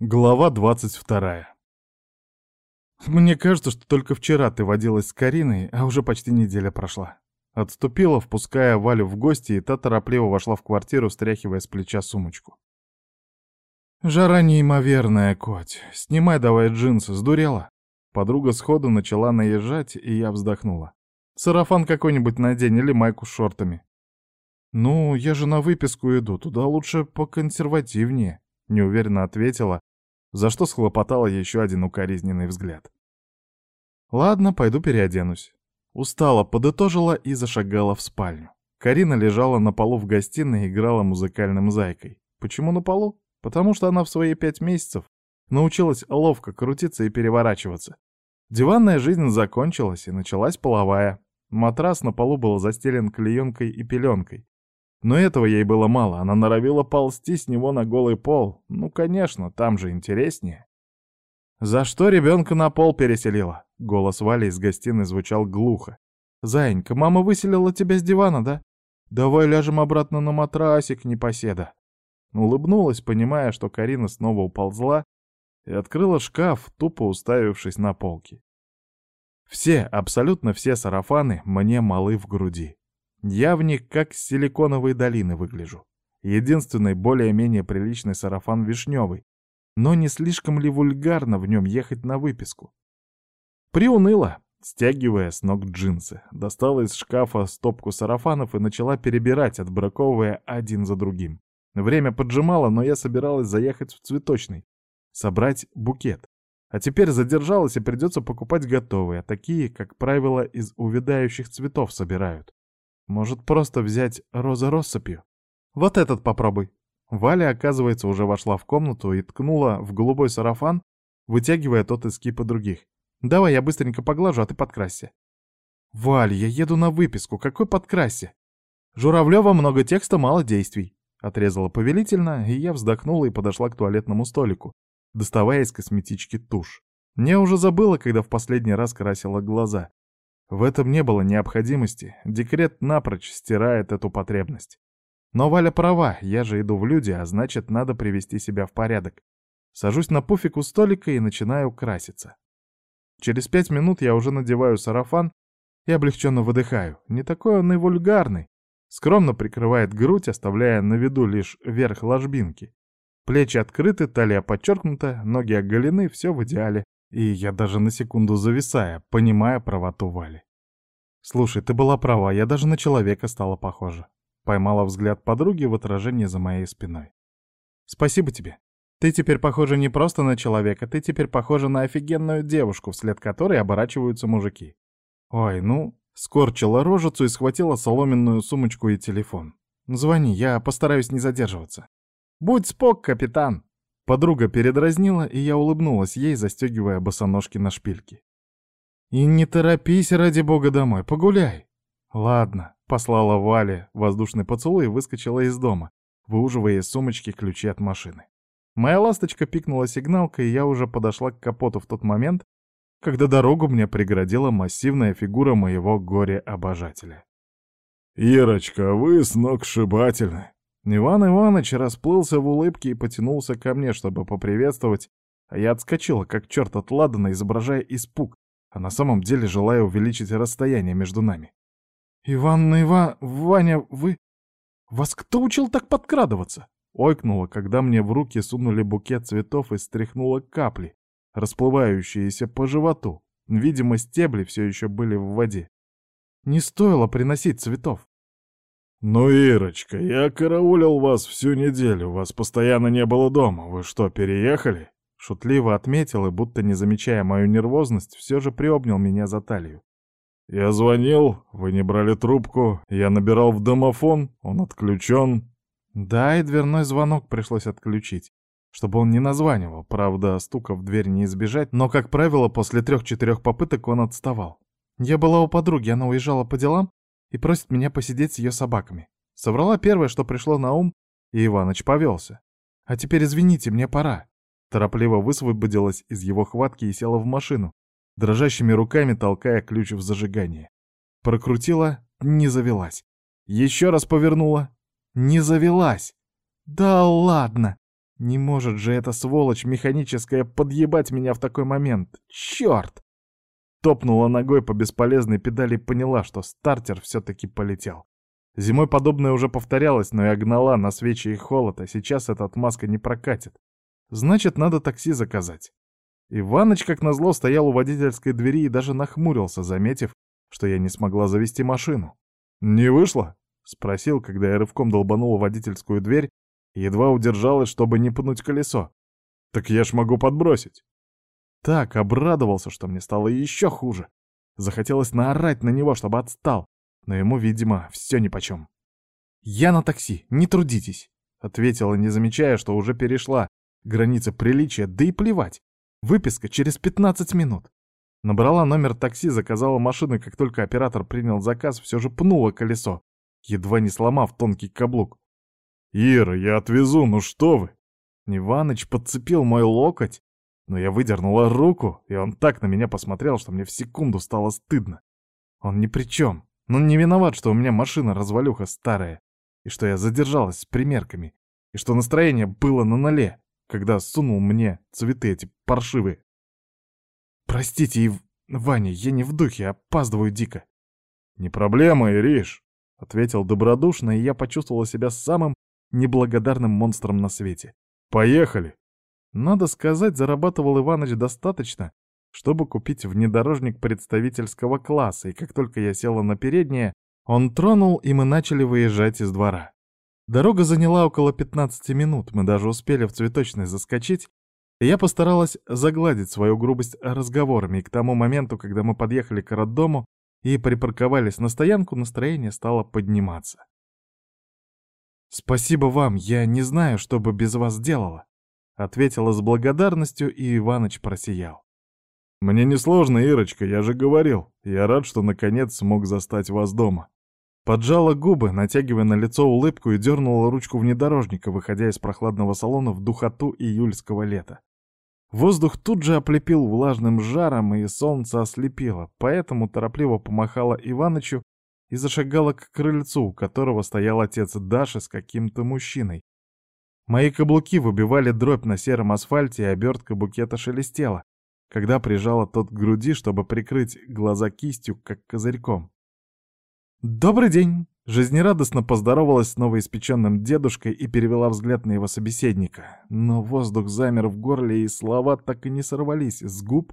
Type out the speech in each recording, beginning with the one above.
Глава 22. Мне кажется, что только вчера ты водилась с Кариной, а уже почти неделя прошла. Отступила, впуская Валю в гости, и та торопливо вошла в квартиру, стряхивая с плеча сумочку. «Жара неимоверная, Коть. Снимай давай джинсы, сдурела?» Подруга сходу начала наезжать, и я вздохнула. «Сарафан какой-нибудь надень или майку с шортами». «Ну, я же на выписку иду, туда лучше поконсервативнее», — неуверенно ответила, за что схлопотала еще один укоризненный взгляд. «Ладно, пойду переоденусь». Устала, подытожила и зашагала в спальню. Карина лежала на полу в гостиной и играла музыкальным зайкой. Почему на полу? Потому что она в свои пять месяцев научилась ловко крутиться и переворачиваться. Диванная жизнь закончилась, и началась половая. Матрас на полу был застелен клеенкой и пеленкой. Но этого ей было мало, она норовила ползти с него на голый пол. Ну, конечно, там же интереснее. «За что ребенка на пол переселила?» Голос Вали из гостиной звучал глухо. «Заинька, мама выселила тебя с дивана, да? Давай ляжем обратно на матрасик, непоседа». Улыбнулась, понимая, что Карина снова уползла, и открыла шкаф, тупо уставившись на полки. Все, абсолютно все сарафаны мне малы в груди. Я в них как с силиконовой долины выгляжу. Единственный более-менее приличный сарафан вишневый, но не слишком ли вульгарно в нем ехать на выписку? Приуныла, стягивая с ног джинсы, достала из шкафа стопку сарафанов и начала перебирать, отбраковывая один за другим. Время поджимало, но я собиралась заехать в цветочный, собрать букет. А теперь задержалась и придется покупать готовые, а такие, как правило, из увядающих цветов собирают. Может, просто взять розы россыпью? Вот этот попробуй. Валя, оказывается, уже вошла в комнату и ткнула в голубой сарафан, вытягивая тот из кипа других. Давай я быстренько поглажу, а ты подкрасься. Валь, я еду на выписку, какой подкрасься? Журавлева много текста, мало действий. Отрезала повелительно, и я вздохнула и подошла к туалетному столику, доставая из косметички тушь. Мне уже забыла, когда в последний раз красила глаза. В этом не было необходимости, декрет напрочь стирает эту потребность. Но Валя права, я же иду в люди, а значит, надо привести себя в порядок. Сажусь на пуфик у столика и начинаю краситься. Через пять минут я уже надеваю сарафан и облегченно выдыхаю. Не такой он и вульгарный. Скромно прикрывает грудь, оставляя на виду лишь верх ложбинки. Плечи открыты, талия подчеркнута, ноги оголены, все в идеале. И я даже на секунду зависая, понимая правоту Вали. «Слушай, ты была права, я даже на человека стала похожа». Поймала взгляд подруги в отражении за моей спиной. «Спасибо тебе. Ты теперь похожа не просто на человека, ты теперь похожа на офигенную девушку, вслед которой оборачиваются мужики». «Ой, ну...» Скорчила рожицу и схватила соломенную сумочку и телефон. «Звони, я постараюсь не задерживаться». «Будь спок, капитан!» Подруга передразнила, и я улыбнулась ей, застегивая босоножки на шпильки. «И не торопись, ради бога, домой, погуляй!» «Ладно», — послала Вале воздушный поцелуй и выскочила из дома, выуживая из сумочки ключи от машины. Моя ласточка пикнула сигналкой, и я уже подошла к капоту в тот момент, когда дорогу мне преградила массивная фигура моего горе-обожателя. «Ирочка, вы сногсшибательны!» Иван Иванович расплылся в улыбке и потянулся ко мне, чтобы поприветствовать, а я отскочила, как черт от Ладана, изображая испуг, а на самом деле желая увеличить расстояние между нами. «Иван Иван... Ваня, вы... Вас кто учил так подкрадываться?» Ойкнула, когда мне в руки сунули букет цветов и стряхнула капли, расплывающиеся по животу. Видимо, стебли все еще были в воде. Не стоило приносить цветов. «Ну, Ирочка, я караулил вас всю неделю, вас постоянно не было дома. Вы что, переехали?» Шутливо отметил и, будто не замечая мою нервозность, все же приобнял меня за талию. «Я звонил, вы не брали трубку, я набирал в домофон, он отключен». Да, и дверной звонок пришлось отключить, чтобы он не названивал, правда, стука в дверь не избежать, но, как правило, после трех-четырех попыток он отставал. Я была у подруги, она уезжала по делам, и просит меня посидеть с ее собаками. Соврала первое, что пришло на ум, и Иваныч повелся. А теперь извините, мне пора. Торопливо высвободилась из его хватки и села в машину, дрожащими руками толкая ключ в зажигание. Прокрутила, не завелась. Еще раз повернула, не завелась. Да ладно! Не может же эта сволочь механическая подъебать меня в такой момент. Черт! Топнула ногой по бесполезной педали и поняла, что стартер все-таки полетел. Зимой подобное уже повторялось, но я гнала на свечи и холод, а сейчас эта отмазка не прокатит. Значит, надо такси заказать. Иваныч, как назло, стоял у водительской двери и даже нахмурился, заметив, что я не смогла завести машину. «Не вышло?» — спросил, когда я рывком долбанула водительскую дверь едва удержалась, чтобы не пнуть колесо. «Так я ж могу подбросить!» Так обрадовался, что мне стало еще хуже. Захотелось наорать на него, чтобы отстал, но ему, видимо, все нипочем. «Я на такси, не трудитесь», — ответила, не замечая, что уже перешла границы приличия, да и плевать. Выписка через 15 минут. Набрала номер такси, заказала машину, как только оператор принял заказ, все же пнула колесо, едва не сломав тонкий каблук. «Ира, я отвезу, ну что вы!» Иваныч подцепил мой локоть, но я выдернула руку, и он так на меня посмотрел, что мне в секунду стало стыдно. Он ни при чем. Он не виноват, что у меня машина развалюха старая, и что я задержалась с примерками, и что настроение было на ноле, когда сунул мне цветы эти паршивые. Простите, Ив... Ваня, я не в духе, опаздываю дико. Не проблема, Ириш, ответил добродушно, и я почувствовала себя самым неблагодарным монстром на свете. Поехали. Надо сказать, зарабатывал Иваныч достаточно, чтобы купить внедорожник представительского класса, и как только я села на переднее, он тронул, и мы начали выезжать из двора. Дорога заняла около 15 минут, мы даже успели в цветочной заскочить, и я постаралась загладить свою грубость разговорами, и к тому моменту, когда мы подъехали к роддому и припарковались на стоянку, настроение стало подниматься. «Спасибо вам, я не знаю, что бы без вас делала», — ответила с благодарностью, и Иваныч просиял. «Мне несложно, Ирочка, я же говорил. Я рад, что наконец смог застать вас дома». Поджала губы, натягивая на лицо улыбку и дернула ручку внедорожника, выходя из прохладного салона в духоту июльского лета. Воздух тут же оплепил влажным жаром, и солнце ослепило, поэтому торопливо помахала Иванычу и зашагала к крыльцу, у которого стоял отец Даши с каким-то мужчиной. Мои каблуки выбивали дробь на сером асфальте, и обертка букета шелестела, когда прижала тот к груди, чтобы прикрыть глаза кистью, как козырьком. «Добрый день!» — жизнерадостно поздоровалась с новоиспеченным дедушкой и перевела взгляд на его собеседника. Но воздух замер в горле, и слова так и не сорвались с губ,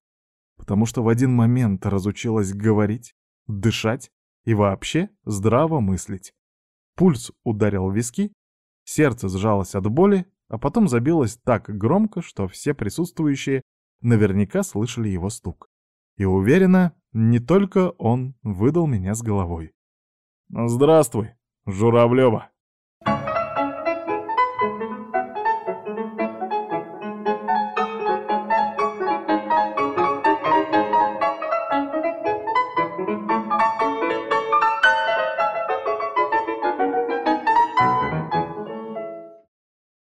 потому что в один момент разучилась говорить, дышать и вообще здраво мыслить. Пульс ударил в виски, сердце сжалось от боли, а потом забилось так громко, что все присутствующие наверняка слышали его стук. И уверена, не только он выдал меня с головой. «Здравствуй, Журавлева!»